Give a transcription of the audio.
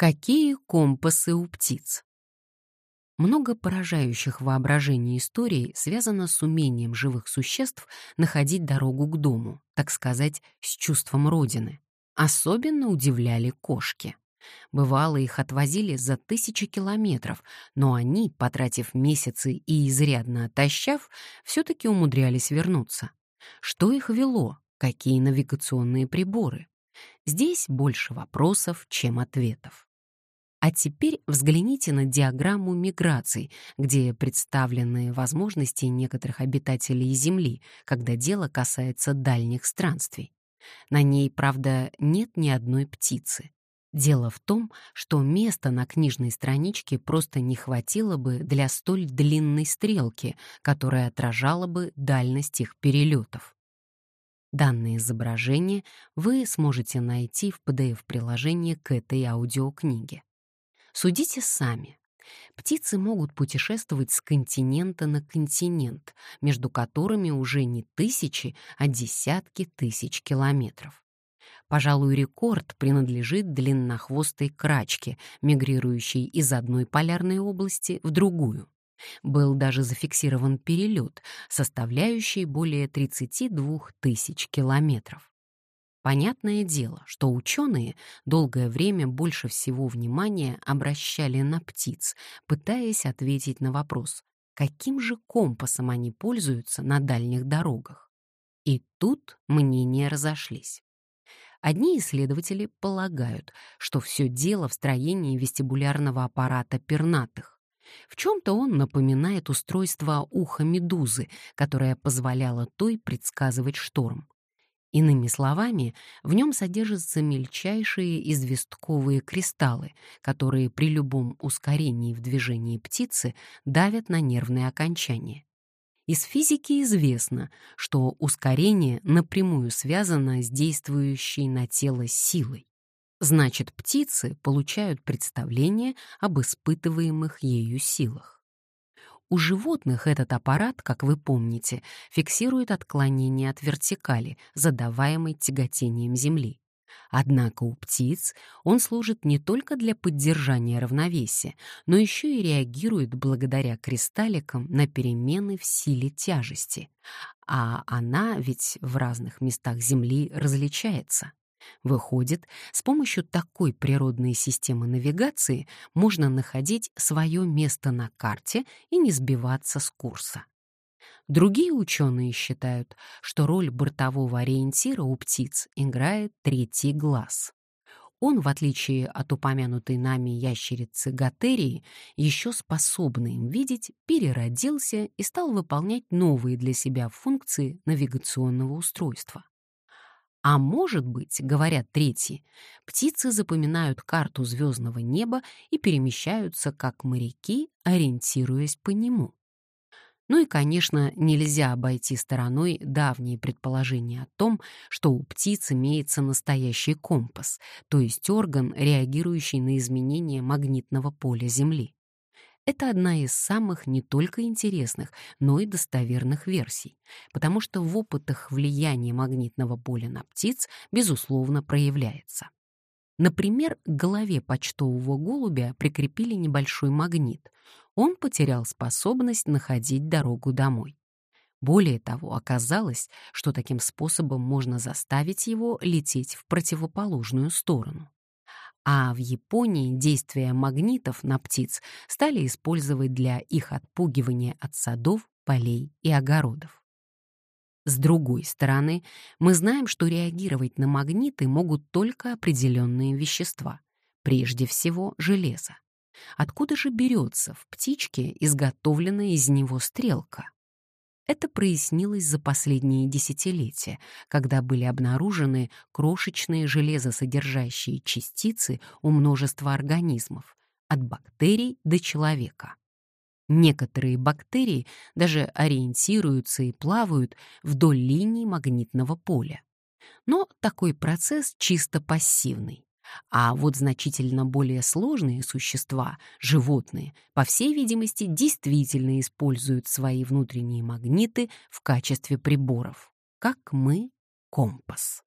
Какие компасы у птиц? Много поражающих воображение историй связано с умением живых существ находить дорогу к дому, так сказать, с чувством родины. Особенно удивляли кошки. Бывало, их отвозили за тысячи километров, но они, потратив месяцы и изрядно отощав, все-таки умудрялись вернуться. Что их вело? Какие навигационные приборы? Здесь больше вопросов, чем ответов. А теперь взгляните на диаграмму миграций, где представлены возможности некоторых обитателей Земли, когда дело касается дальних странствий. На ней, правда, нет ни одной птицы. Дело в том, что места на книжной страничке просто не хватило бы для столь длинной стрелки, которая отражала бы дальность их перелетов. Данное изображение вы сможете найти в PDF-приложении к этой аудиокниге. Судите сами. Птицы могут путешествовать с континента на континент, между которыми уже не тысячи, а десятки тысяч километров. Пожалуй, рекорд принадлежит длиннохвостой крачке, мигрирующей из одной полярной области в другую. Был даже зафиксирован перелет, составляющий более 32 тысяч километров. Понятное дело, что ученые долгое время больше всего внимания обращали на птиц, пытаясь ответить на вопрос, каким же компасом они пользуются на дальних дорогах. И тут мнения разошлись. Одни исследователи полагают, что все дело в строении вестибулярного аппарата пернатых. В чем-то он напоминает устройство уха медузы, которое позволяло той предсказывать шторм. Иными словами, в нем содержатся мельчайшие известковые кристаллы, которые при любом ускорении в движении птицы давят на нервные окончания. Из физики известно, что ускорение напрямую связано с действующей на тело силой. Значит, птицы получают представление об испытываемых ею силах. У животных этот аппарат, как вы помните, фиксирует отклонение от вертикали, задаваемой тяготением Земли. Однако у птиц он служит не только для поддержания равновесия, но еще и реагирует благодаря кристалликам на перемены в силе тяжести. А она ведь в разных местах Земли различается. Выходит, с помощью такой природной системы навигации можно находить свое место на карте и не сбиваться с курса. Другие ученые считают, что роль бортового ориентира у птиц играет третий глаз. Он, в отличие от упомянутой нами ящерицы Готерии, еще способный им видеть, переродился и стал выполнять новые для себя функции навигационного устройства. А может быть, говорят третьи, птицы запоминают карту звездного неба и перемещаются как моряки, ориентируясь по нему. Ну и, конечно, нельзя обойти стороной давние предположения о том, что у птиц имеется настоящий компас, то есть орган, реагирующий на изменения магнитного поля Земли. Это одна из самых не только интересных, но и достоверных версий, потому что в опытах влияние магнитного поля на птиц, безусловно, проявляется. Например, к голове почтового голубя прикрепили небольшой магнит. Он потерял способность находить дорогу домой. Более того, оказалось, что таким способом можно заставить его лететь в противоположную сторону а в Японии действия магнитов на птиц стали использовать для их отпугивания от садов, полей и огородов. С другой стороны, мы знаем, что реагировать на магниты могут только определенные вещества, прежде всего железо. Откуда же берется в птичке изготовленная из него стрелка? Это прояснилось за последние десятилетия, когда были обнаружены крошечные железосодержащие частицы у множества организмов, от бактерий до человека. Некоторые бактерии даже ориентируются и плавают вдоль линий магнитного поля. Но такой процесс чисто пассивный. А вот значительно более сложные существа, животные, по всей видимости, действительно используют свои внутренние магниты в качестве приборов, как мы — компас.